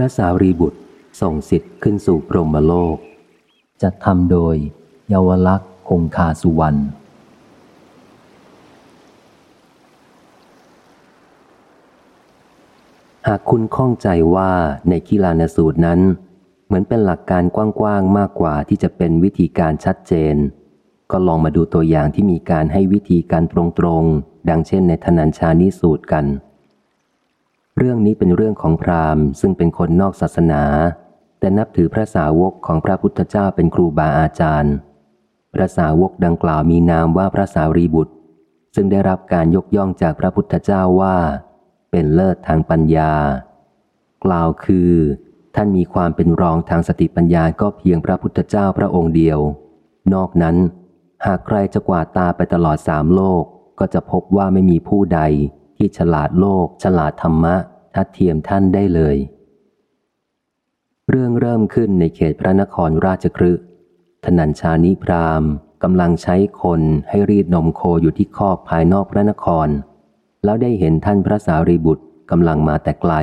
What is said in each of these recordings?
ระสารีบุตรส่งสิทธิ์ขึ้นสู่พรหมโลก จัดทำโดย เยาวลักษณ์คงคาสุวรรณหากคุณข้องใจว่าในกีฬานสูตรนั้น เหมือนเป็นหลักการกว้างๆมากกว่าที่จะเป็นวิธีการชัดเจน ก็ลองมาดูตัวอย่างที่มีการให้วิธีการตรงๆ ดังเช่นในธนัญชานิสูตรกัน เรื่องนี้เป็นเรื่องของพราหมณ์ ซึ่งเป็นคนนอกศาสนา แต่นับถือพระสาวกของพระพุทธเจ้าเป็นครูบาอาจารย์ พระสาวกดังกล่าวมีนามว่าพระสารีบุตร ซึ่งได้รับการยกย่องจากพระพุทธเจ้าว่า เป็นเลิศทางปัญญา กล่าวคือ ท่านมีความเป็นรองทางสติปัญญาก็เพียงพระพุทธเจ้าพระองค์เดียว นอกนั้น หากใครจะกวาดตาไปตลอดสามโลกก็จะพบว่าไม่มีผู้ใด ที่ฉลาดโลก ฉลาดธรรมะทัดเทียมท่านได้เลย เรื่องเริ่มขึ้นในเขตพระนครราชกฤห์ธนัญชานิพรามกำลังใช้คนให้รีดนมโคอยู่ที่คอกภายนอกพระนคร แล้วได้เห็นท่านพระสารีบุตรกำลังมาแต่ไกล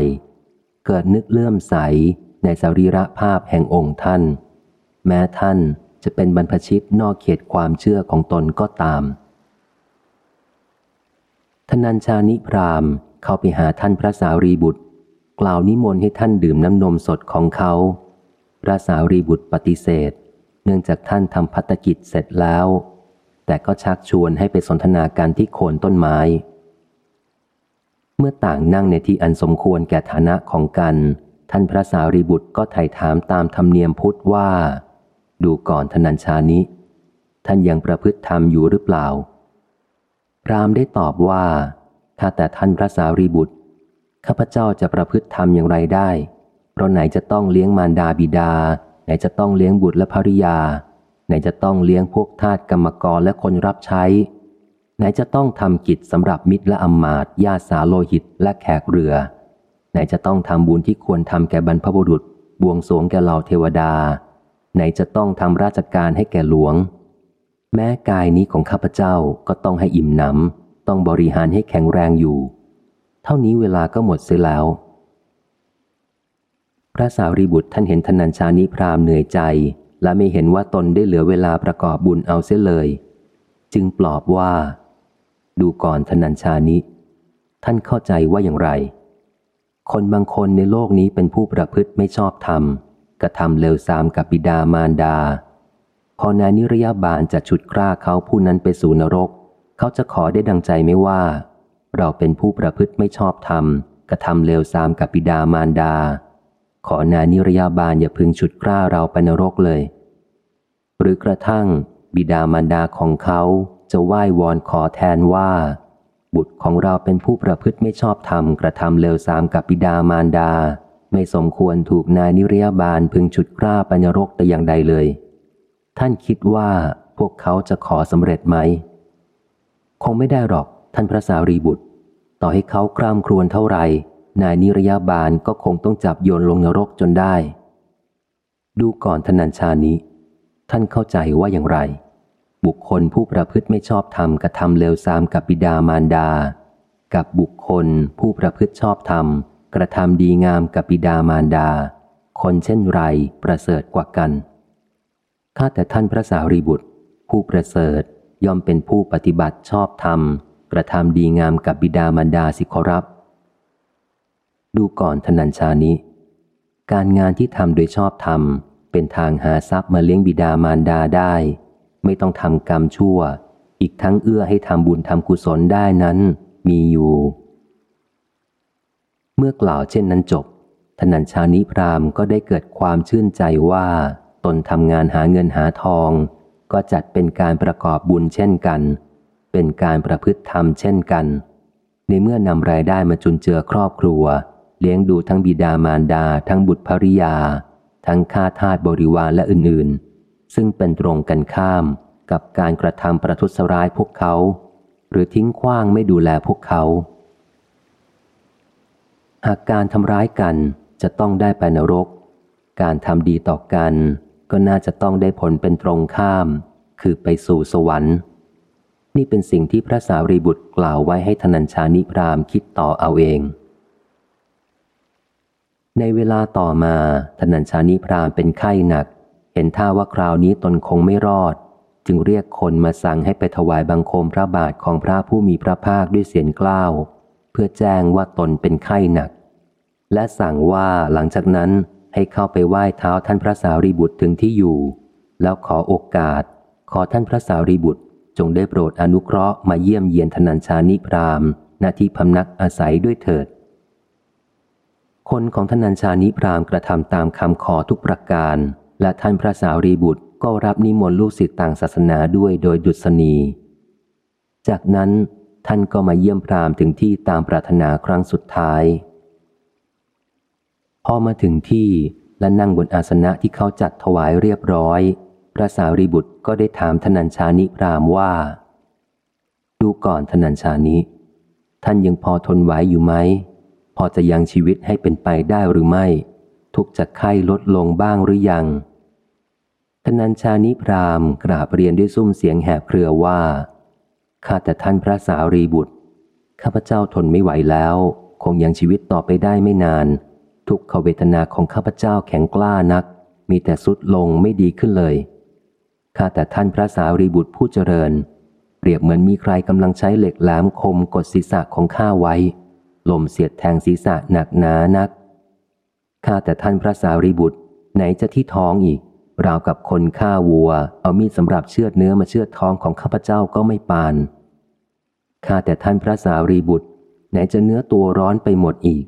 เกิดนึกเลื่อมใสในสรีระภาพแห่งองค์ท่าน แม้ท่านจะเป็นบรรพชิตนอกเขตความเชื่อของตนก็ตาม ทนัญชานิพรามเข้าไปหาท่านพระสารีบุตร กล่าวนิมนต์ให้ท่านดื่มน้ำนมสดของเขา พระสารีบุตรปฏิเสธ เนื่องจากท่านทำพัตกิจเสร็จแล้ว แต่ก็ชักชวนให้ไปสนทนาการที่โคนต้นไม้ เมื่อต่างนั่งในที่อันสมควรแก่ฐานะของกัน ท่านพระสารีบุตรก็ไถ่ถามตามธรรมเนียมพุทธว่า ดูก่อนทนัญชานิท่านยังประพฤติธรรมอยู่หรือเปล่า พรามได้ตอบว่า ถ้าแต่ท่านพระสารีบุตร ข้าพเจ้าจะประพฤติธรรมอย่างไรได้ เพราะไหนจะต้องเลี้ยงมารดาบิดา ไหนจะต้องเลี้ยงบุตรและภริยา ไหนจะต้องเลี้ยงพวกทาสกรรมกรและคนรับใช้ ไหนจะต้องทำกิจสำหรับมิตรและอำมาตย์ญาติสาโลหิตและแขกเรือ ไหนจะต้องทำบุญที่ควรทำแก่บรรพบุรุษ บวงสรวงแก่เหล่าเทวดา ไหนจะต้องทำราชการให้แก่หลวง แม้กายนี้ของข้าพเจ้าก็ต้องให้อิ่มหนำต้องบริหารให้แข็งแรงอยู่ เท่านี้เวลาก็หมดเสียแล้ว พระสารีบุตรท่านเห็นธนัญชานิพรามเหนื่อยใจ และไม่เห็นว่าตนได้เหลือเวลาประกอบบุญเอาเสียเลย จึงปลอบว่า ดูก่อนธนัญชานิท่านเข้าใจว่าอย่างไร คนบางคนในโลกนี้เป็นผู้ประพฤติไม่ชอบธรรมกระทำเลวทรามกับบิดามารดา พอนายนิรยาบาลจะฉุดกล้าเขาผู้นั้นไปสู่นรก เขาจะขอได้ดังใจไม่ว่า เราเป็นผู้ประพฤติไม่ชอบธรรมกระทำเลวทรามกับบิดามารดา ขอนายนิรยาบาลอย่าพึงฉุดกล้าเราไปนรกเลย หรือกระทั่ง บิดามารดาของเขาจะไหว้วอนขอแทนว่า บุตรของเราเป็นผู้ประพฤติไม่ชอบธรรมกระทำเลวทรามกับบิดามารดา ไม่สมควรถูกนายนิรยาบาลพึงฉุดกล้าไปนรกแต่อย่างใดเลย ท่านคิดว่าพวกเขาจะขอสำเร็จไหม คงไม่ได้หรอกท่านพระสารีบุตร ต่อให้เขาคร่ำครวญเท่าไหร่ นายนิรยาบาลก็คงต้องจับโยนลงนรกจนได้ ดูก่อนธนัญชานี้ ท่านเข้าใจว่าอย่างไร บุคคลผู้ประพฤติไม่ชอบธรรมกระทำเลวทรามกับบิดามารดา กับบุคคลผู้ประพฤติชอบธรรมกระทำดีงามกับบิดามารดา คนเช่นไรประเสริฐกว่ากัน ข้าแต่ท่านพระสารีบุตร ผู้ประเสริฐย่อมเป็นผู้ปฏิบัติชอบธรรม กระทำดีงามกับบิดามารดาสิขอรับ ดูก่อนธนัญชานี้ การงานที่ทำโดยชอบธรรม เป็นทางหาทรัพย์มาเลี้ยงบิดามารดาได้ ไม่ต้องทำกรรมชั่ว อีกทั้งเอื้อให้ทำบุญทำกุศลได้นั้น มีอยู่ เมื่อกล่าวเช่นนั้นจบธนัญชานิพรามก็ได้เกิดความชื่นใจว่า ตนทำงานหาเงินหาทอง ก็จัดเป็นการประกอบบุญเช่นกัน เป็นการประพฤติธรรมเช่นกัน ในเมื่อนำรายได้มาจุนเจือครอบครัว เลี้ยงดูทั้งบิดามารดา ทั้งบุตรภริยา ทั้งข้าทาสบริวารและอื่นๆ ซึ่งเป็นตรงกันข้ามกับการกระทำประทุษร้ายพวกเขา หรือทิ้งขว้างไม่ดูแลพวกเขา หากการทำร้ายกันจะต้องได้ไปนรก การทำดีต่อกัน ก็น่าจะต้องได้ผลเป็นตรงข้าม คือไปสู่สวรรค์ นี่เป็นสิ่งที่พระสารีบุตรกล่าวไว้ให้ธนัญชานิพรามคิดต่อเอาเอง ในเวลาต่อมาธนัญชานิพรามเป็นไข้หนัก เห็นท่าว่าคราวนี้ตนคงไม่รอด จึงเรียกคนมาสั่งให้ไปถวายบังคมพระบาทของพระผู้มีพระภาคด้วยเสียงกล้าวเพื่อแจ้งว่าตนเป็นไข้หนัก และสั่งว่าหลังจากนั้น ให้เข้าไปไหว้เท้าท่านพระสารีบุตรถึงที่อยู่ แล้วขอโอกาส ขอท่านพระสารีบุตร จงได้โปรดอนุเคราะห์มาเยี่ยมเยียนธนัญชานิพรามณที่พำนักอาศัยด้วยเถิด คนของธนัญชานิพรามกระทำตามคำขอทุกประการ และท่านพระสารีบุตรก็รับนิมนต์ลูกศิษย์ต่างศาสนาด้วยโดยดุษณี จากนั้นท่านก็มาเยี่ยมพรามถึงที่ตามปรารถนาครั้งสุดท้าย พอมาถึงที่และนั่งบนอาสนะที่เขาจัดถวายเรียบร้อย พระสารีบุตรก็ได้ถามธนัญชานิพรามว่า ดูก่อนธนัญชานิท่านยังพอทนไหวอยู่ไหม พอจะยังชีวิตให้เป็นไปได้หรือไม่ ทุกจากไข้ลดลงบ้างหรือยังธนัญชานิพรามกราบเรียนด้วยซุ้มเสียงแหบเครือว่า ข้าแต่ท่านพระสารีบุตร ข้าพเจ้าทนไม่ไหวแล้ว คงยังชีวิตต่อไปได้ไม่นาน ทุกขเวทนาของข้าพเจ้าแข็งกล้านัก มีแต่สุดลงไม่ดีขึ้นเลยข้าแต่ท่านพระสารีบุตรผู้เจริญ เปรียบเหมือนมีใครกำลังใช้เหล็กแหลมคมกดศีรษะของข้าไว้ ลมเสียดแทงศีรษะหนักหนานักข้าแต่ท่านพระสารีบุตร ไหนจะที่ท้องอีก ราวกับคนฆ่าวัว เอามีดสำหรับเชือดเนื้อมาเชือดท้องของข้าพเจ้าก็ไม่ปานข้าแต่ท่านพระสารีบุตร ไหนจะเนื้อตัวร้อนไปหมดอีก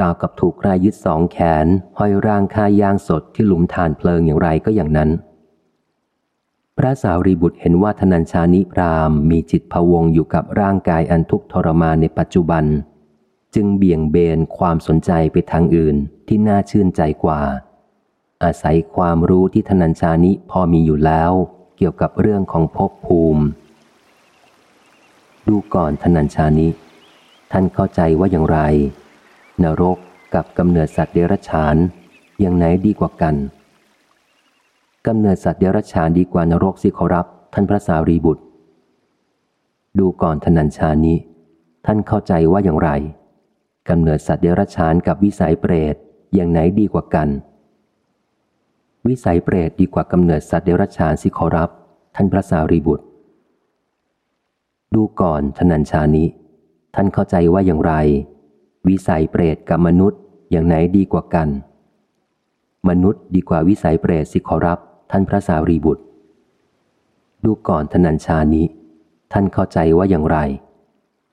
ราวกับถูกใครยึดสองแขน ห้อยร่างคายางสดที่หลุมฐานเพลิงอย่างไรก็อย่างนั้น พระสาวรีบุตรเห็นว่าธนัญชานิพรามมีจิตพวงอยู่กับร่างกายอันทุกทรมานในปัจจุบัน จึงเบี่ยงเบนความสนใจไปทางอื่นที่น่าชื่นใจกว่า อาศัยความรู้ที่ธนัญชานิพอมีอยู่แล้ว เกี่ยวกับเรื่องของภพภูมิ ดูก่อนธนัญชานิท่านเข้าใจว่าอย่างไร นรกกับกำเนิดสัตว์เดรัจฉานอย่างไหนดีกว่ากันกำเนิดสัตว์เดรัจฉานดีกว่านรกสิขอรับ ท่านพระสารีบุตร ดูก่อนธนัญชานิท่านเข้าใจว่าอย่างไรกำเนิดสัตว์เดรัจฉานกับวิสัยเปรตอย่างไหนดีกว่ากัน วิสัยเปรตดีกว่ากำเนิดสัตว์เดรัจฉานสิขอรับ ท่านพระสารีบุตร ดูก่อนธนัญชานิท่านเข้าใจว่าอย่างไร วิสัยเปรตกับมนุษย์อย่างไหนดีกว่ากัน มนุษย์ดีกว่าวิสัยเปรตสิขอรับ ท่านพระสารีบุตร ดูก่อนธนัญชานิท่านเข้าใจว่าอย่างไร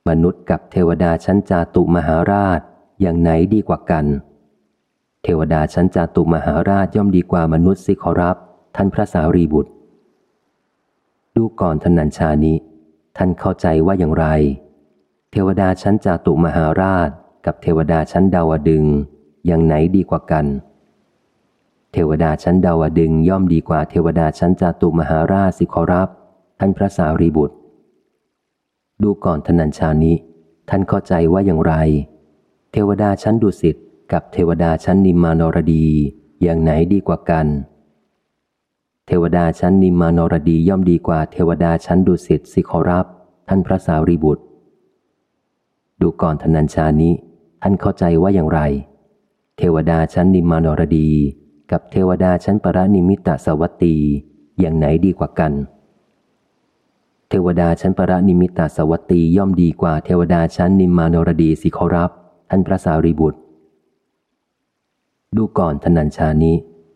มนุษย์กับเทวดาชั้นจาตุมหาราชอย่างไหนดีกว่ากัน เทวดาชั้นจาตุมหาราชย่อมดีกว่ามนุษย์สิขอรับ ท่านพระสารีบุตร ดูก่อนธนัญชานิท่านเข้าใจว่าอย่างไร เทวดาชั้นจาตุมหาราช กับเทวดาชั้นดาวดึงอย่างไหนดีกว่ากัน เทวดาชั้นดาวดึงย่อมดีกว่าเทวดาชั้นจาตุมหาราชสิขอรับ ท่านพระสารีบุตร ดูก่อนธนัญชานิท่านเข้าใจว่าอย่างไร เทวดาชั้นดุสิตกับเทวดาชั้นนิมมานรดีอย่างไหนดีกว่ากัน เทวดาชั้นนิมมานรดีย่อมดีกว่าเทวดาชั้นดุสิตสิขอรับ ท่านพระสารีบุตร ดูก่อนธนัญชานิ ท่านเข้าใจว่าอย่างไร เทวดาชั้นนิมมานรดี กับเทวดาชั้นปรนิมิตสวัตตีอย่างไหนดีกว่ากัน เทวดาชั้นปรนิมิตสวัตตีย่อมดีกว่าเทวดาชั้นนิมมานรดีสิขอรับ ท่านพระสารีบุตร ดูก่อนธนัญชานิ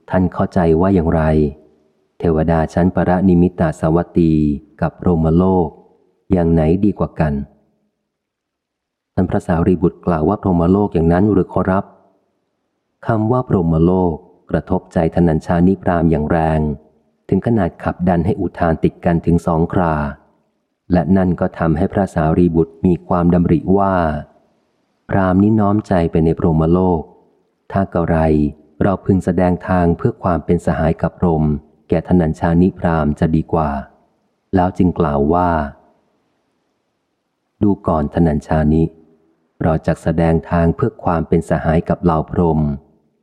ท่านเข้าใจว่าอย่างไร เทวดาชั้นปรนิมิตสวัตตีกับโรมโลก อย่างไหนดีกว่ากัน ท่านพระสารีบุตรกล่าวว่าพรหมโลกอย่างนั้นหรือขอรับคำว่าพรหมโลกกระทบใจธนัญชานิพรามอย่างแรง ถึงขนาดขับดันให้อุทานติดกันถึงสองครา และนั่นก็ทำให้พระสารีบุตรมีความดำริว่า พรามนี้น้อมใจไปในพรหมโลก ถ้ากระไรเราพึงแสดงทางเพื่อความเป็นสหายกับพรมแก่ธนัญชานิพรามจะดีกว่า แล้วจึงกล่าวว่า ดูก่อนธนัญชานิ เราจะแสดงทางเพื่อความเป็นสหายกับเหล่าพรหม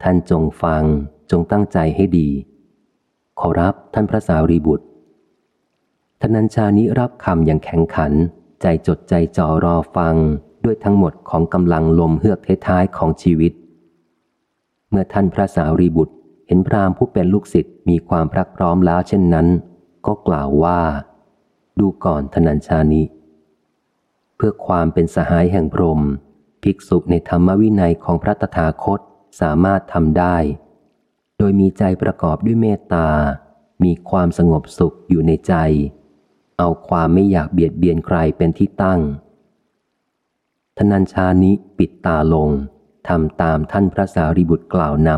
ท่านจงฟังจงตั้งใจให้ดี ขอรับท่านพระสารีบุตรธนัญชานิรับคำอย่างแข็งขัน ใจจดใจจ่อรอฟังด้วยทั้งหมดของกำลังลมเฮือกท้ายของชีวิต เมื่อท่านพระสารีบุตรเห็นพราหมณ์ผู้เป็นลูกศิษย์มีความพรักพร้อมแล้วเช่นนั้น ก็กล่าวว่า ดูก่อนธนัญชานิ เพื่อความเป็นสหายแห่งพรหมภิกษุในธรรมวินัยของพระตถาคตสามารถทำได้ โดยมีใจประกอบด้วยเมตตา มีความสงบสุขอยู่ในใจ เอาความไม่อยากเบียดเบียนใครเป็นที่ตั้งธนัญชานิปิดตาลงทำตามท่านพระสารีบุตรกล่าวน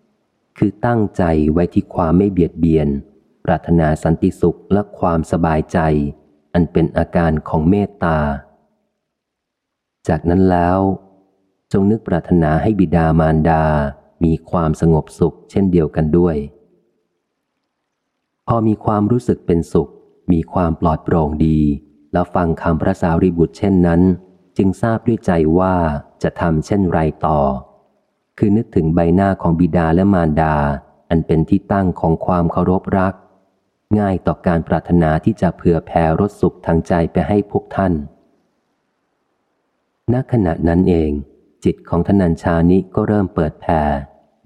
ำคือตั้งใจไว้ที่ความไม่เบียดเบียน ปรารถนาสันติสุขและความสบายใจ อันเป็นอาการของเมตตา จากนั้นแล้ว จงนึกปรารถนาให้บิดามารดา มีความสงบสุขเช่นเดียวกันด้วย พอมีความรู้สึกเป็นสุข มีความปลอดโปร่งดี แล้วฟังคำพระสารีบุตรเช่นนั้น จึงทราบด้วยใจว่าจะทำเช่นไรต่อ คือนึกถึงใบหน้าของบิดาและมารดา อันเป็นที่ตั้งของความเคารพรัก ง่ายต่อการปรารถนาที่จะเผื่อแผ่รสสุขทางใจไปให้พวกท่าน ณขณะนั้นเอง จิตของทนัญชานิก็เริ่มเปิดแผ่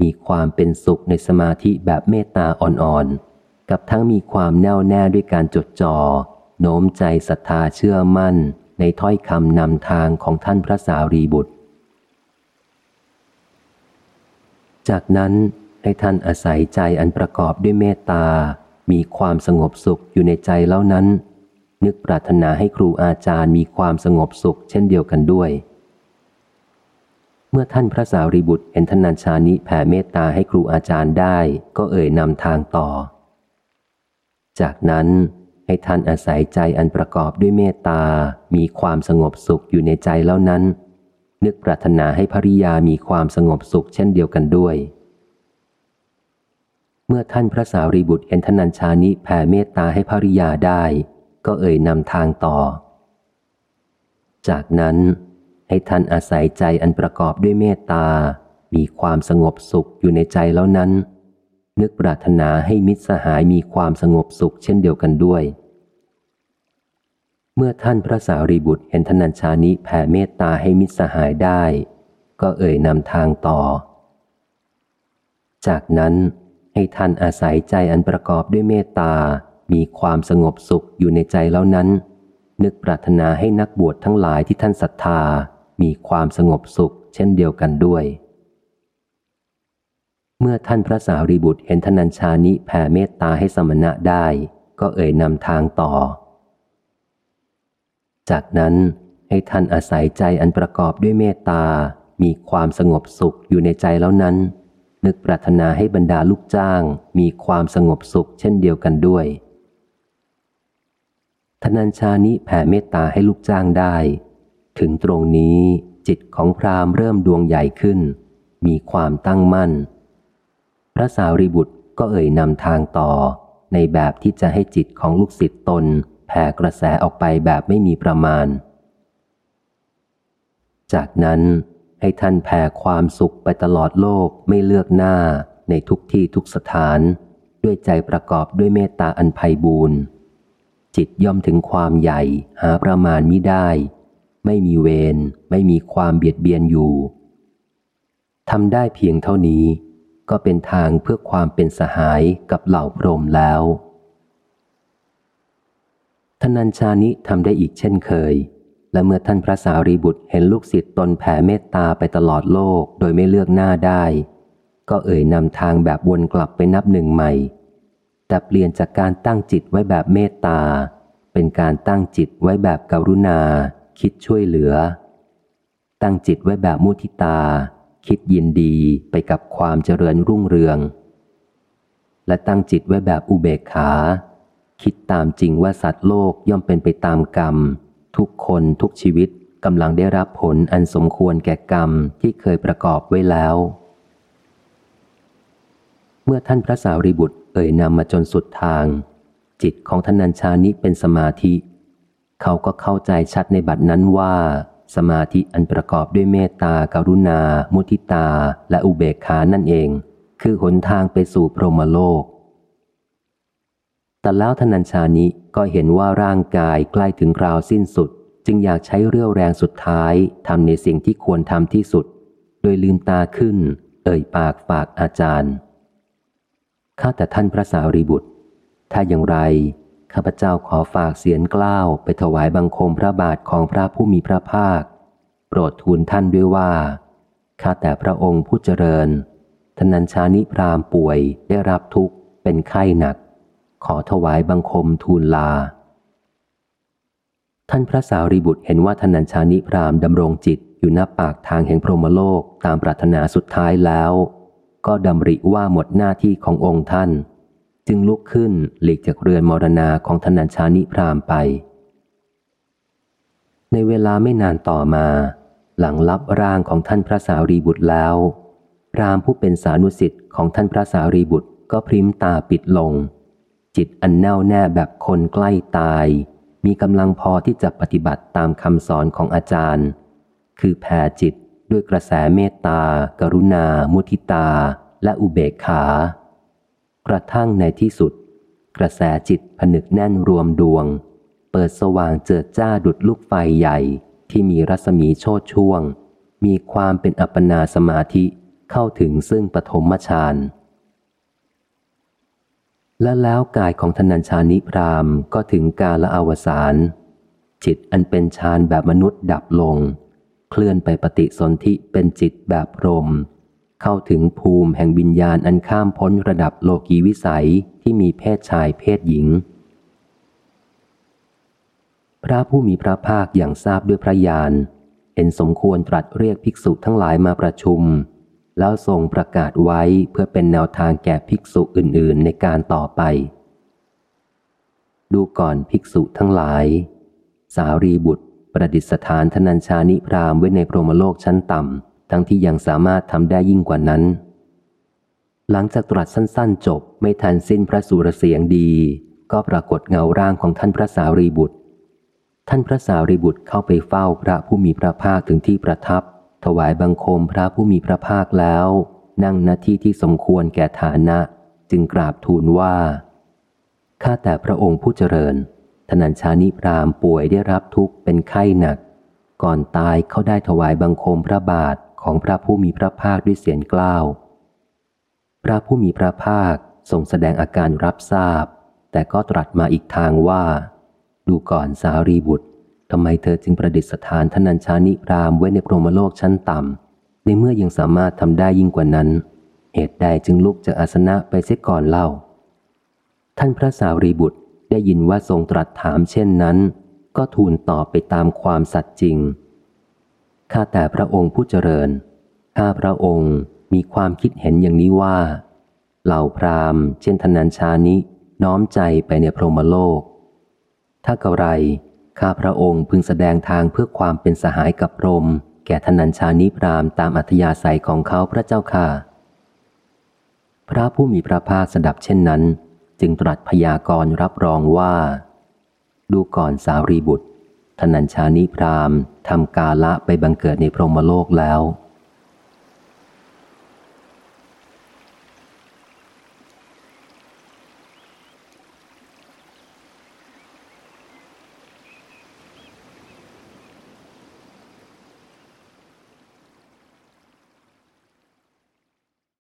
มีความเป็นสุขในสมาธิแบบเมตตาอ่อนๆ กับทั้งมีความแน่วแน่ด้วยการจดจอ่อโน้มใจศรัทธาเชื่อมั่น ในถ้อยคำนำทางของท่านพระสารีบุตร จากนั้นให้ท่านอาศัยใจอันประกอบด้วยเมตตา มีความสงบสุขอยู่ในใจแล้วนั้น นึกปรารถนาให้ครูอาจารย์มีความสงบสุขเช่นเดียวกันด้วย เมื่อท่านพระสารีบุตรเห็นท่านนัญชานิแผ่เมตตาให้ครูอาจารย์ได้ก็เอ่ยนำทางต่อ จากนั้นให้ท่านอาศัยใจอันประกอบด้วยเมตตา มีความสงบสุขอยู่ในใจแล้วนั้น นึกปรารถนาให้ภริยามีความสงบสุขเช่นเดียวกันด้วยเมื่อท่านพระสารีบุตรเห็นทนัญชานิแผ่เมตตาให้ภริยาได้ ก็เอ่ยนำทางต่อ จากนั้นให้ท่านอาศัยใจอันประกอบด้วยเมตตา มีความสงบสุขอยู่ในใจแล้วนั้น นึกปรารถนาให้มิตรสหายมีความสงบสุขเช่นเดียวกันด้วย เมื่อท่านพระสารีบุตรเห็นธนัญชานิแผ่เมตตาให้มิตรสหายได้ ก็เอ่ยนำทางต่อ จากนั้นให้ท่านอาศัยใจอันประกอบด้วยเมตตา มีความสงบสุขอยู่ในใจแล้วนั้น นึกปรารถนาให้นักบวชทั้งหลายที่ท่านศรัทธา มีความสงบสุข เช่นเดียวกันด้วย เมื่อท่านพระสารีบุตรเห็นธนัญชานิแผ่เมตตาให้สมณะได้ ก็เอ่ยนำทางต่อ จากนั้นให้ท่านอาศัยใจอันประกอบด้วยเมตตา มีความสงบสุขอยู่ในใจแล้วนั้น นึกปรารถนาให้บรรดาลูกจ้าง มีความสงบสุขเช่นเดียวกันด้วย ทนัญชานิแผ่เมตตาให้ลูกจ้างได้ ถึงตรงนี้จิตของพราหมณ์เริ่มดวงใหญ่ขึ้น มีความตั้งมั่น พระสารีบุตรก็เอ่ยนำทางต่อ ในแบบที่จะให้จิตของลูกศิษย์ตน แผ่กระแสออกไปแบบไม่มีประมาณ จากนั้นให้ท่านแผ่ความสุขไปตลอดโลกไม่เลือกหน้าในทุกที่ทุกสถาน ด้วยใจประกอบด้วยเมตตาอันไพ่บูรณ์ จิตย่อมถึงความใหญ่หาประมาณมิได้ ไม่มีเวรไม่มีความเบียดเบียนอยู่ทำได้เพียงเท่านี้ ก็เป็นทางเพื่อความเป็นสหายกับเหล่าพรหมแล้วท่านัญชานิทำได้อีกเช่นเคย และเมื่อท่านพระสารีบุตรเห็นลูกศิษย์ตนแผ่เมตตาไปตลอดโลกโดยไม่เลือกหน้าได้ ก็เอ่ยนำทางแบบวนกลับไปนับหนึ่งใหม่ แต่เปลี่ยนจากการตั้งจิตไว้แบบเมตตา เป็นการตั้งจิตไว้แบบกรุณา คิดช่วยเหลือ ตั้งจิตไว้แบบมุทิตา คิดยินดีไปกับความเจริญรุ่งเรือง และตั้งจิตไว้แบบอุเบกขา คิดตามจริงว่าสัตว์โลกย่อมเป็นไปตามกรรม ทุกคนทุกชีวิตกำลังได้รับผลอันสมควรแก่กรรมที่เคยประกอบไว้แล้ว เมื่อท่านพระสารีบุตร เอ่ยนำมาจนสุดทาง จิตของทนัญชานิเป็นสมาธิ เขาก็เข้าใจชัดในบัดนั้นว่า สมาธิอันประกอบด้วยเมตตาการุณา มุทิตา และอุเบกขานั่นเอง คือหนทางไปสู่พรหมโลก แต่แล้วธนัญชานิก็เห็นว่าร่างกายใกล้ถึงคราวสิ้นสุด จึงอยากใช้เรี่ยวแรงสุดท้ายทำในสิ่งที่ควรทำที่สุด โดยลืมตาขึ้น เอ่ยปากฝากอาจารย์ ข้าแต่ท่านพระสารีบุตร ถ้าอย่างไร ข้าพเจ้าขอฝากเสียงกล้าวไปถวายบังคมพระบาทของพระผู้มีพระภาค โปรดทูลท่านด้วยว่า ข้าแต่พระองค์ผู้เจริญทนัญชานิพรามป่วยได้รับทุกข์เป็นไข้หนัก ขอถวายบังคมทูลลา ท่านพระสารีบุตรเห็นว่าทนัญชานิพรามดำรงจิตอยู่หน้าปากทางแห่งพรหมโลกตามปรารถนาสุดท้ายแล้ว ก็ดำริว่าหมดหน้าที่ขององค์ท่าน จึงลุกขึ้นหลีกจากเรือนมรณาของทนัญชานิพรามไป ในเวลาไม่นานต่อมา หลังรับร่างของท่านพระสารีบุตรแล้ว พรามผู้เป็นสานุสิทธิ์ของท่านพระสารีบุตรก็พริมตาปิดลง จิตอันแน่วแน่แบบคนใกล้ตาย มีกำลังพอที่จะปฏิบัติตามคำสอนของอาจารย์ คือแผ่จิต ด้วยกระแสเมตตา กรุณา มุทิตา และอุเบกขา กระทั่งในที่สุด กระแสจิตผนึกแน่นรวมดวง เปิดสว่างเจิดจ้าดุดลูกไฟใหญ่ที่มีรัศมีโชดช่วง มีความเป็นอัปปนาสมาธิเข้าถึงซึ่งปฐมฌานและแล้วกายของธนัญชานิพรามก็ถึงกาละอวสานจิตอันเป็นฌานแบบมนุษย์ดับลง เคลื่อนไปปฏิสนธิเป็นจิตแบบพรม เข้าถึงภูมิแห่งวิญญาณอันข้ามพ้นระดับโลกีวิสัยที่มีเพศชายเพศหญิง พระผู้มีพระภาคอย่างทราบด้วยพระญาณเห็นสมควรตรัสเรียกภิกษุทั้งหลายมาประชุม แล้วทรงประกาศไว้เพื่อเป็นแนวทางแก่ภิกษุอื่น ๆ ในการต่อไป ดูก่อนภิกษุทั้งหลาย สารีบุตร ประดิษฐานธนัญชานิพรามไว้ในพรหมโลกชั้นต่ำ ทั้งที่ยังสามารถทำได้ยิ่งกว่านั้น หลังจากตรัสสั้น ๆ จบไม่ทันสิ้นพระสุรเสียงดี ก็ปรากฏเงาร่างของท่านพระสารีบุตร ท่านพระสารีบุตรเข้าไปเฝ้าพระผู้มีพระภาคถึงที่ประทับ ถวายบังคมพระผู้มีพระภาคแล้ว นั่งหน้าที่ที่สมควรแก่ฐานะ จึงกราบทูลว่าข้าแต่พระองค์ผู้เจริญ ทนัญชานิพรามป่วยได้รับทุกข์เป็นไข้หนัก ก่อนตายเขาได้ถวายบังคมพระบาทของพระผู้มีพระภาคด้วยเสียงกล้าว พระผู้มีพระภาคทรงแสดงอาการรับทราบ แต่ก็ตรัสมาอีกทางว่า ดูก่อนสารีบุตรทำไมเธอจึงประดิษฐานทนัญชานิพรามไว้ในพรหมโลกชั้นต่ำ ในเมื่อยังสามารถทำได้ยิ่งกว่านั้น เหตุใดจึงลุกจากอาสนะไปเสียก่อนเล่า ท่านพระสารีบุตร ได้ยินว่าทรงตรัสถามเช่นนั้น ก็ทูลตอบไปตามความสัตย์จริง ข้าแต่พระองค์ผู้เจริญ ข้าพระองค์มีความคิดเห็นอย่างนี้ว่า เหล่าพราหมณ์ เช่นทนัญชานิน้อมใจไปในพรหมโลก ถ้ากระไร ข้าพระองค์พึงแสดงทางเพื่อความเป็นสหายกับพรมแก่ธนัญชานิพรามตามอัธยาศัยของเขาพระเจ้าค่ะ พระผู้มีพระภาคสดับเช่นนั้น จึงตรัสพยากรณ์รับรองว่า ดูก่อนสารีบุตรธนัญชานิพรามทำกาละไปบังเกิดในพรหมโลกแล้ว